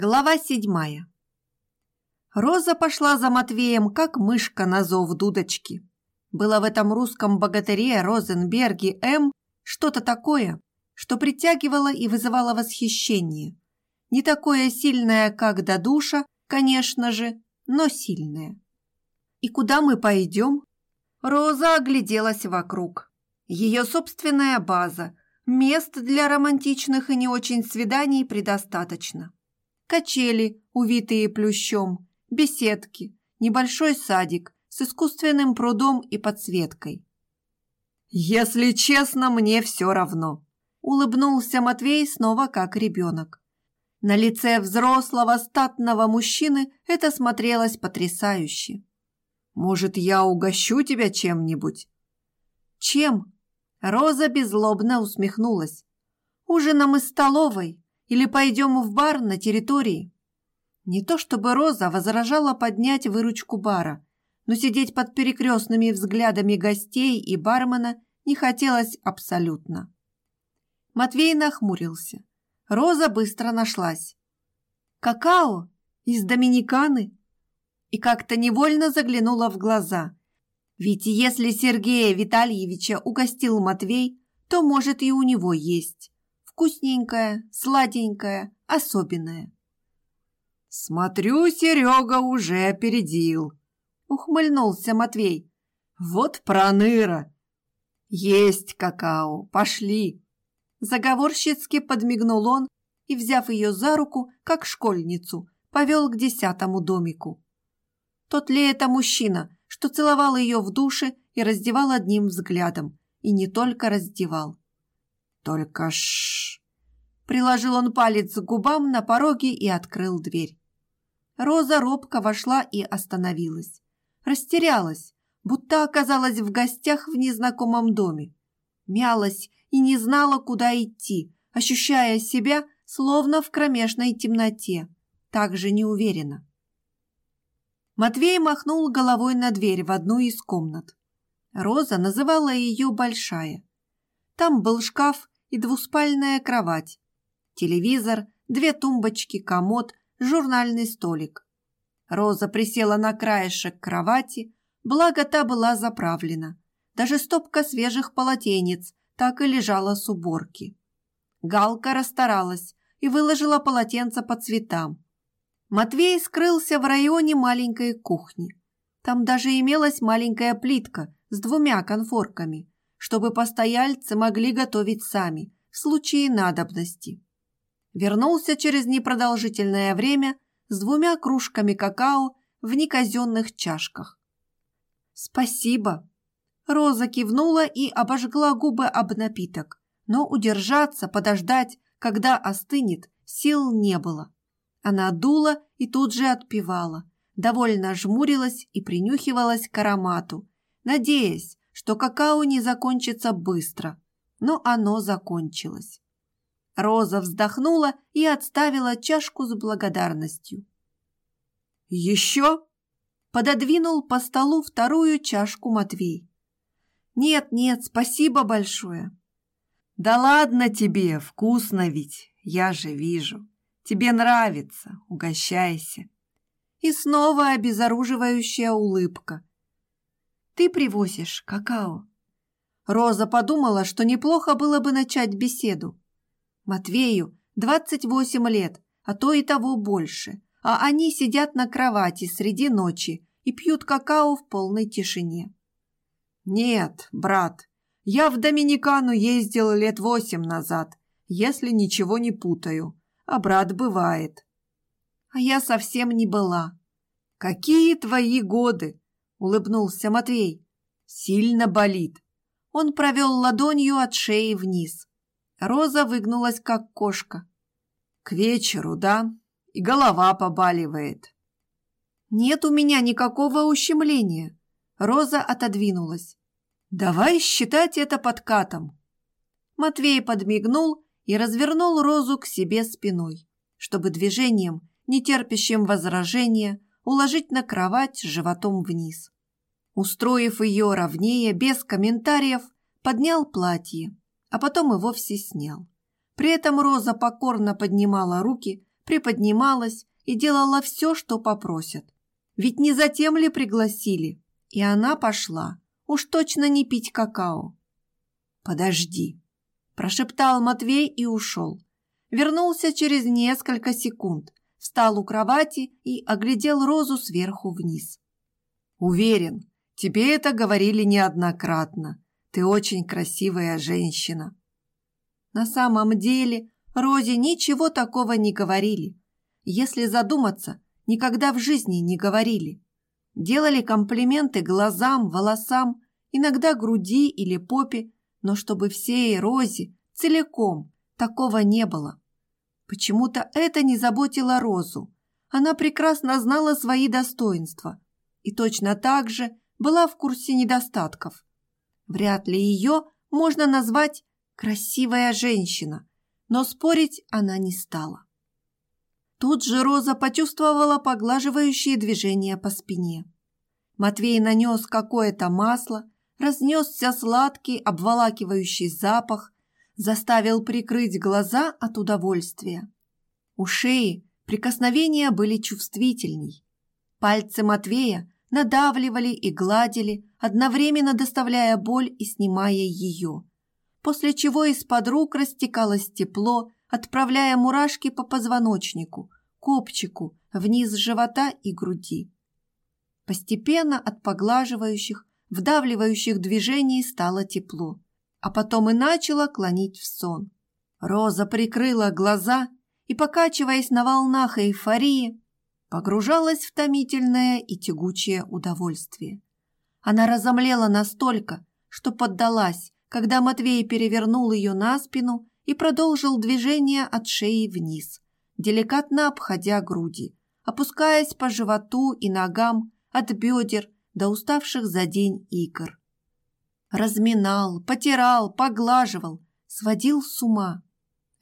Глава седьмая. Роза пошла за Матвеем, как мышка на зов дудочки. Было в этом русском богатыре Розенберге М. что-то такое, что притягивало и вызывало восхищение. Не такое сильное, как до душа, конечно же, но сильное. «И куда мы пойдем?» Роза огляделась вокруг. Ее собственная база, мест для романтичных и не очень свиданий предостаточно качели, увитые плющом, беседки, небольшой садик с искусственным прудом и подсветкой. «Если честно, мне все равно», – улыбнулся Матвей снова как ребенок. На лице взрослого статного мужчины это смотрелось потрясающе. «Может, я угощу тебя чем-нибудь?» «Чем?» Роза беззлобно усмехнулась. «Ужином из столовой или пойдем в бар на территории?» Не то чтобы Роза возражала поднять выручку бара, но сидеть под перекрестными взглядами гостей и бармена не хотелось абсолютно. Матвей нахмурился. Роза быстро нашлась. «Какао? Из Доминиканы?» И как-то невольно заглянула в глаза. Ведь если Сергея Витальевича угостил Матвей, то, может, и у него есть вкусненькое, сладенькое, особенное. «Смотрю, Серега уже опередил», — ухмыльнулся Матвей. «Вот проныра!» «Есть какао, пошли!» Заговорщицки подмигнул он и, взяв ее за руку, как школьницу, повел к десятому домику. Тот ли это мужчина, что целовал ее в душе и раздевал одним взглядом, и не только раздевал. Только ш. Приложил он палец к губам на пороге и открыл дверь. Роза робко вошла и остановилась. Растерялась, будто оказалась в гостях в незнакомом доме. Мялась и не знала, куда идти, ощущая себя словно в кромешной темноте, так же неуверенно. Матвей махнул головой на дверь в одну из комнат. Роза называла ее «большая». Там был шкаф и двуспальная кровать, телевизор, две тумбочки, комод, журнальный столик. Роза присела на краешек кровати, благо та была заправлена. Даже стопка свежих полотенец так и лежала с уборки. Галка расстаралась и выложила полотенца по цветам. Матвей скрылся в районе маленькой кухни. Там даже имелась маленькая плитка с двумя конфорками – чтобы постояльцы могли готовить сами в случае надобности. Вернулся через непродолжительное время с двумя кружками какао в неказенных чашках. «Спасибо!» Роза кивнула и обожгла губы об напиток, но удержаться, подождать, когда остынет, сил не было. Она дула и тут же отпивала, довольно жмурилась и принюхивалась к аромату, надеясь, что какао не закончится быстро, но оно закончилось. Роза вздохнула и отставила чашку с благодарностью. «Еще?» – пододвинул по столу вторую чашку Матвей. «Нет, нет, спасибо большое». «Да ладно тебе, вкусно ведь, я же вижу. Тебе нравится, угощайся». И снова обезоруживающая улыбка, ты привозишь какао. Роза подумала, что неплохо было бы начать беседу. Матвею 28 лет, а то и того больше, а они сидят на кровати среди ночи и пьют какао в полной тишине. «Нет, брат, я в Доминикану ездил лет восемь назад, если ничего не путаю, а брат бывает». «А я совсем не была». «Какие твои годы? Улыбнулся Матвей. Сильно болит. Он провел ладонью от шеи вниз. Роза выгнулась, как кошка. К вечеру, да? И голова побаливает. Нет у меня никакого ущемления. Роза отодвинулась. Давай считать это подкатом. Матвей подмигнул и развернул Розу к себе спиной, чтобы движением, не терпящим возражения, уложить на кровать животом вниз. Устроив ее ровнее, без комментариев, поднял платье, а потом и вовсе снял. При этом Роза покорно поднимала руки, приподнималась и делала все, что попросят. Ведь не затем ли пригласили? И она пошла. Уж точно не пить какао. «Подожди», – прошептал Матвей и ушел. Вернулся через несколько секунд, встал у кровати и оглядел Розу сверху вниз. «Уверен, тебе это говорили неоднократно. Ты очень красивая женщина». На самом деле Розе ничего такого не говорили. Если задуматься, никогда в жизни не говорили. Делали комплименты глазам, волосам, иногда груди или попе, но чтобы всей Розе целиком такого не было. Почему-то это не заботило Розу. Она прекрасно знала свои достоинства и точно так же была в курсе недостатков. Вряд ли ее можно назвать «красивая женщина», но спорить она не стала. Тут же Роза почувствовала поглаживающие движения по спине. Матвей нанес какое-то масло, разнесся сладкий обволакивающий запах, заставил прикрыть глаза от удовольствия. У шеи прикосновения были чувствительней. Пальцы Матвея надавливали и гладили, одновременно доставляя боль и снимая ее, после чего из-под рук растекалось тепло, отправляя мурашки по позвоночнику, копчику, вниз живота и груди. Постепенно от поглаживающих, вдавливающих движений стало тепло, а потом и начало клонить в сон. Роза прикрыла глаза и, покачиваясь на волнах эйфории, погружалась в томительное и тягучее удовольствие. Она разомлела настолько, что поддалась, когда Матвей перевернул ее на спину и продолжил движение от шеи вниз, деликатно обходя груди, опускаясь по животу и ногам от бедер до уставших за день икр. Разминал, потирал, поглаживал, сводил с ума.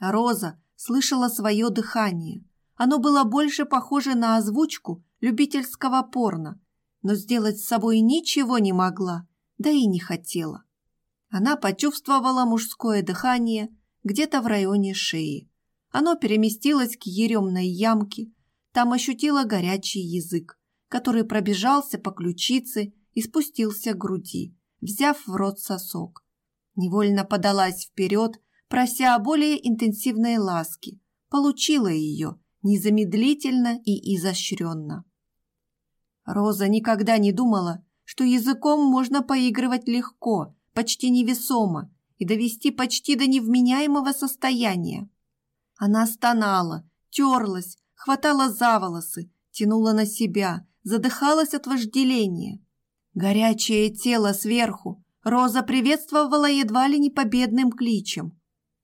Роза слышала свое дыхание. Оно было больше похоже на озвучку любительского порно, но сделать с собой ничего не могла, да и не хотела. Она почувствовала мужское дыхание где-то в районе шеи. Оно переместилось к еремной ямке, там ощутила горячий язык, который пробежался по ключице и спустился к груди, взяв в рот сосок. Невольно подалась вперед, прося более интенсивной ласки, получила ее незамедлительно и изощренно. Роза никогда не думала, что языком можно поигрывать легко, почти невесомо, и довести почти до невменяемого состояния. Она стонала, терлась, хватала за волосы, тянула на себя, задыхалась от вожделения. Горячее тело сверху Роза приветствовала едва ли не победным кличем.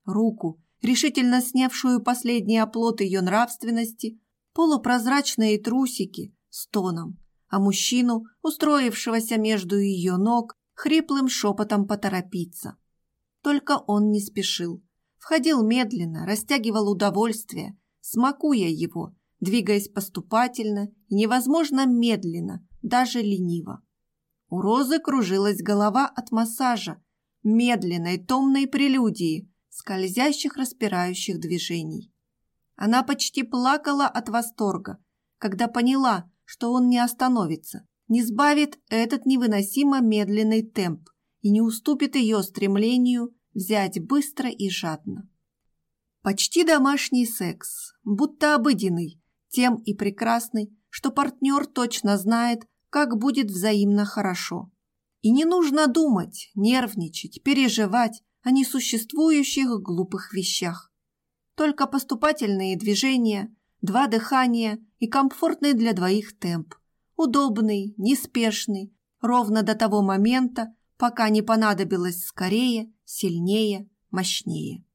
Руку, решительно снявшую последний оплот ее нравственности, полупрозрачные трусики с тоном, а мужчину, устроившегося между ее ног, хриплым шепотом поторопиться. Только он не спешил. Входил медленно, растягивал удовольствие, смакуя его, двигаясь поступательно невозможно медленно, даже лениво. У Розы кружилась голова от массажа, медленной томной прелюдии, скользящих распирающих движений. Она почти плакала от восторга, когда поняла, что он не остановится, не сбавит этот невыносимо медленный темп и не уступит ее стремлению взять быстро и жадно. Почти домашний секс, будто обыденный, тем и прекрасный, что партнер точно знает, как будет взаимно хорошо. И не нужно думать, нервничать, переживать о несуществующих глупых вещах. Только поступательные движения, два дыхания и комфортный для двоих темп. Удобный, неспешный, ровно до того момента, пока не понадобилось скорее, сильнее, мощнее.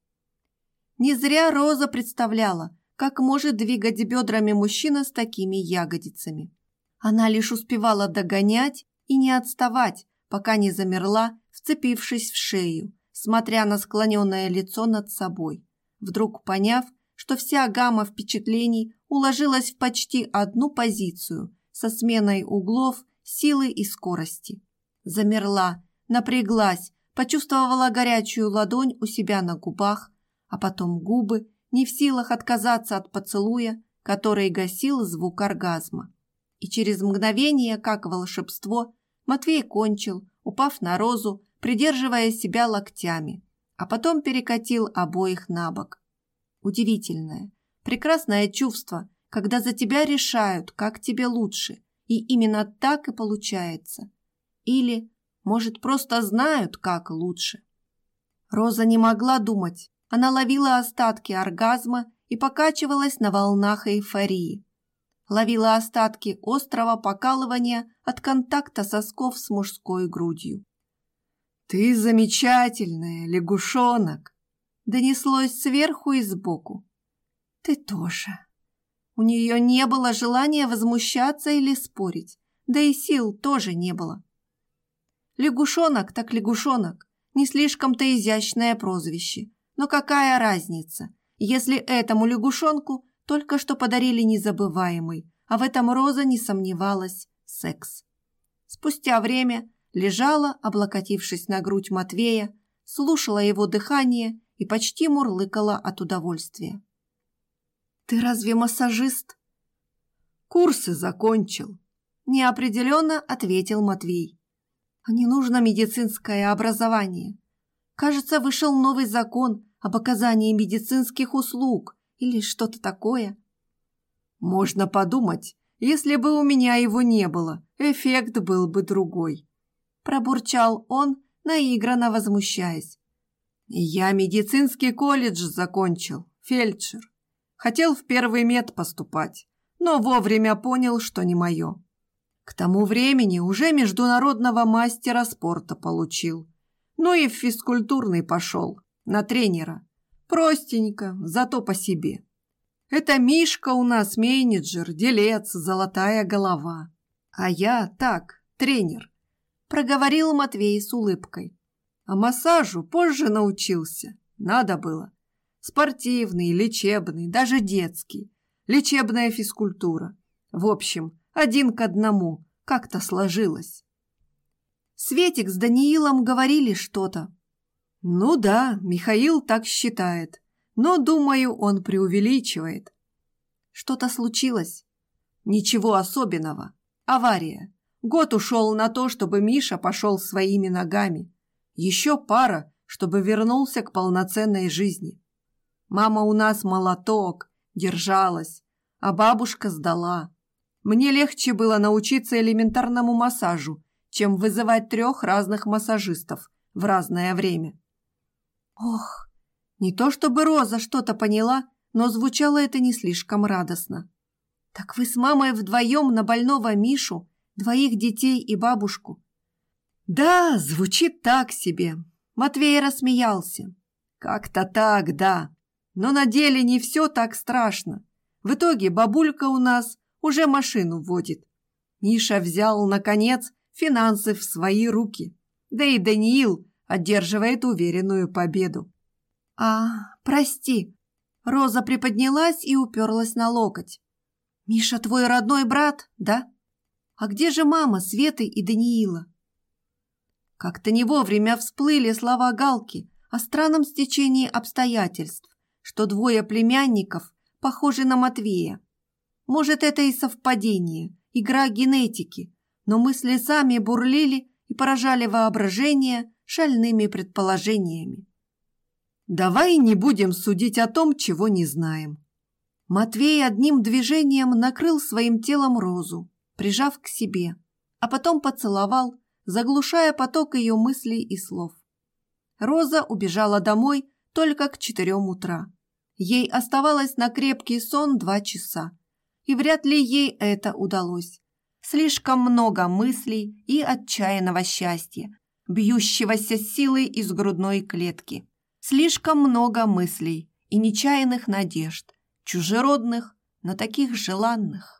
Не зря Роза представляла, как может двигать бедрами мужчина с такими ягодицами. Она лишь успевала догонять и не отставать, пока не замерла, вцепившись в шею, смотря на склоненное лицо над собой, вдруг поняв, что вся гамма впечатлений уложилась в почти одну позицию со сменой углов, силы и скорости. Замерла, напряглась, почувствовала горячую ладонь у себя на губах, а потом губы, не в силах отказаться от поцелуя, который гасил звук оргазма. И через мгновение, как волшебство, Матвей кончил, упав на розу, придерживая себя локтями, а потом перекатил обоих на бок. Удивительное, прекрасное чувство, когда за тебя решают, как тебе лучше, и именно так и получается. Или, может, просто знают, как лучше. Роза не могла думать, она ловила остатки оргазма и покачивалась на волнах эйфории. Ловила остатки острого покалывания от контакта сосков с мужской грудью. «Ты замечательная, лягушонок!» Донеслось сверху и сбоку. «Ты тоже!» У нее не было желания возмущаться или спорить, да и сил тоже не было. Лягушонок так лягушонок, не слишком-то изящное прозвище, но какая разница, если этому лягушонку только что подарили незабываемый, а в этом Роза не сомневалась, секс. Спустя время лежала, облокотившись на грудь Матвея, слушала его дыхание и почти мурлыкала от удовольствия. «Ты разве массажист?» «Курсы закончил», – неопределенно ответил Матвей. «А не нужно медицинское образование. Кажется, вышел новый закон об оказании медицинских услуг или что-то такое». «Можно подумать, если бы у меня его не было, эффект был бы другой», пробурчал он, наигранно возмущаясь. «Я медицинский колледж закончил, фельдшер. Хотел в первый мед поступать, но вовремя понял, что не мое. К тому времени уже международного мастера спорта получил. Ну и в физкультурный пошел, на тренера. Простенько, зато по себе. Это Мишка у нас менеджер, делец, золотая голова. А я так, тренер проговорил Матвей с улыбкой. А массажу позже научился. Надо было. Спортивный, лечебный, даже детский. Лечебная физкультура. В общем, один к одному. Как-то сложилось. Светик с Даниилом говорили что-то. Ну да, Михаил так считает. Но, думаю, он преувеличивает. Что-то случилось? Ничего особенного. Авария. Год ушел на то, чтобы Миша пошел своими ногами. Еще пара, чтобы вернулся к полноценной жизни. Мама у нас молоток, держалась, а бабушка сдала. Мне легче было научиться элементарному массажу, чем вызывать трех разных массажистов в разное время. Ох, не то чтобы Роза что-то поняла, но звучало это не слишком радостно. Так вы с мамой вдвоем на больного Мишу двоих детей и бабушку. Да, звучит так себе. Матвей рассмеялся. Как-то так, да. Но на деле не все так страшно. В итоге бабулька у нас уже машину водит. Миша взял, наконец, финансы в свои руки. Да и Даниил одерживает уверенную победу. «А, прости». Роза приподнялась и уперлась на локоть. «Миша твой родной брат, да?» А где же мама Светы и Даниила? Как-то не вовремя всплыли слова Галки о странном стечении обстоятельств, что двое племянников похожи на Матвея. Может, это и совпадение, игра генетики, но мысли сами бурлили и поражали воображение шальными предположениями. Давай не будем судить о том, чего не знаем. Матвей одним движением накрыл своим телом розу, прижав к себе, а потом поцеловал, заглушая поток ее мыслей и слов. Роза убежала домой только к четырем утра. Ей оставалось на крепкий сон два часа, и вряд ли ей это удалось. Слишком много мыслей и отчаянного счастья, бьющегося силой из грудной клетки. Слишком много мыслей и нечаянных надежд, чужеродных, но таких желанных.